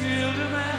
killed a man.